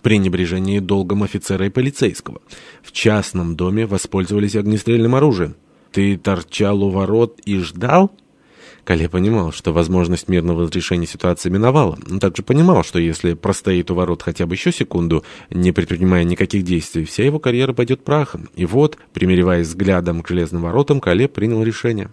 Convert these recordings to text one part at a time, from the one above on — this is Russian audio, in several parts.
в пренебрежении долгом офицера и полицейского. В частном доме воспользовались огнестрельным оружием. Ты торчал у ворот и ждал? Кале понимал, что возможность мирного разрешения ситуации миновала. Он также понимал, что если простоит у ворот хотя бы еще секунду, не предпринимая никаких действий, вся его карьера пойдет прахом. И вот, примереваясь взглядом к железным воротам, Кале принял решение.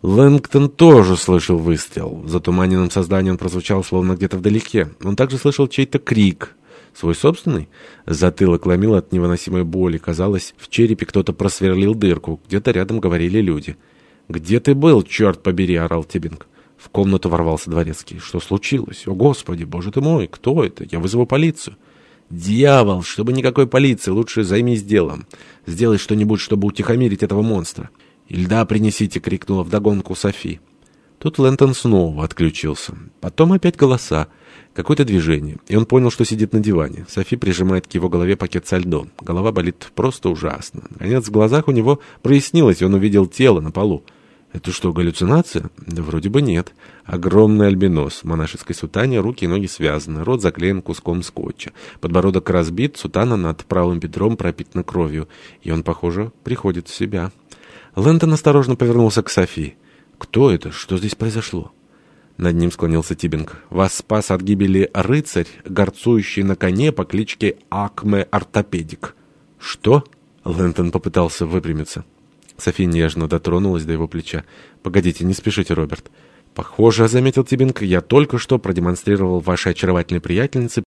Лэнгтон тоже слышал выстрел. В затуманенном создании он прозвучал словно где-то вдалеке. Он также слышал чей-то крик. Свой собственный? Затылок ломил от невыносимой боли. Казалось, в черепе кто-то просверлил дырку. Где-то рядом говорили люди. «Где ты был, черт побери?» — орал Тибинг. В комнату ворвался дворецкий. «Что случилось? О, Господи, боже ты мой! Кто это? Я вызову полицию!» «Дьявол! Чтобы никакой полиции! Лучше займись делом! Сделай что-нибудь, чтобы утихомирить этого монстра!» «Льда принесите!» — крикнула вдогонку Софи. Тут Лэнтон снова отключился. Потом опять голоса. Какое-то движение. И он понял, что сидит на диване. Софи прижимает к его голове пакет со льдом. Голова болит просто ужасно. Наконец, в глазах у него прояснилось, и он увидел тело на полу. Это что, галлюцинация? Да вроде бы нет. Огромный альбинос. В монашеской сутане руки и ноги связаны. Рот заклеен куском скотча. Подбородок разбит, сутана над правым бедром пропитана кровью. И он, похоже, приходит в себя. Лэндон осторожно повернулся к Софи. «Кто это? Что здесь произошло?» Над ним склонился Тибинг. «Вас спас от гибели рыцарь, горцующий на коне по кличке Акме Ортопедик». «Что?» Лэнтон попытался выпрямиться. София нежно дотронулась до его плеча. «Погодите, не спешите, Роберт». «Похоже, — заметил Тибинг, — я только что продемонстрировал вашей очаровательной приятельнице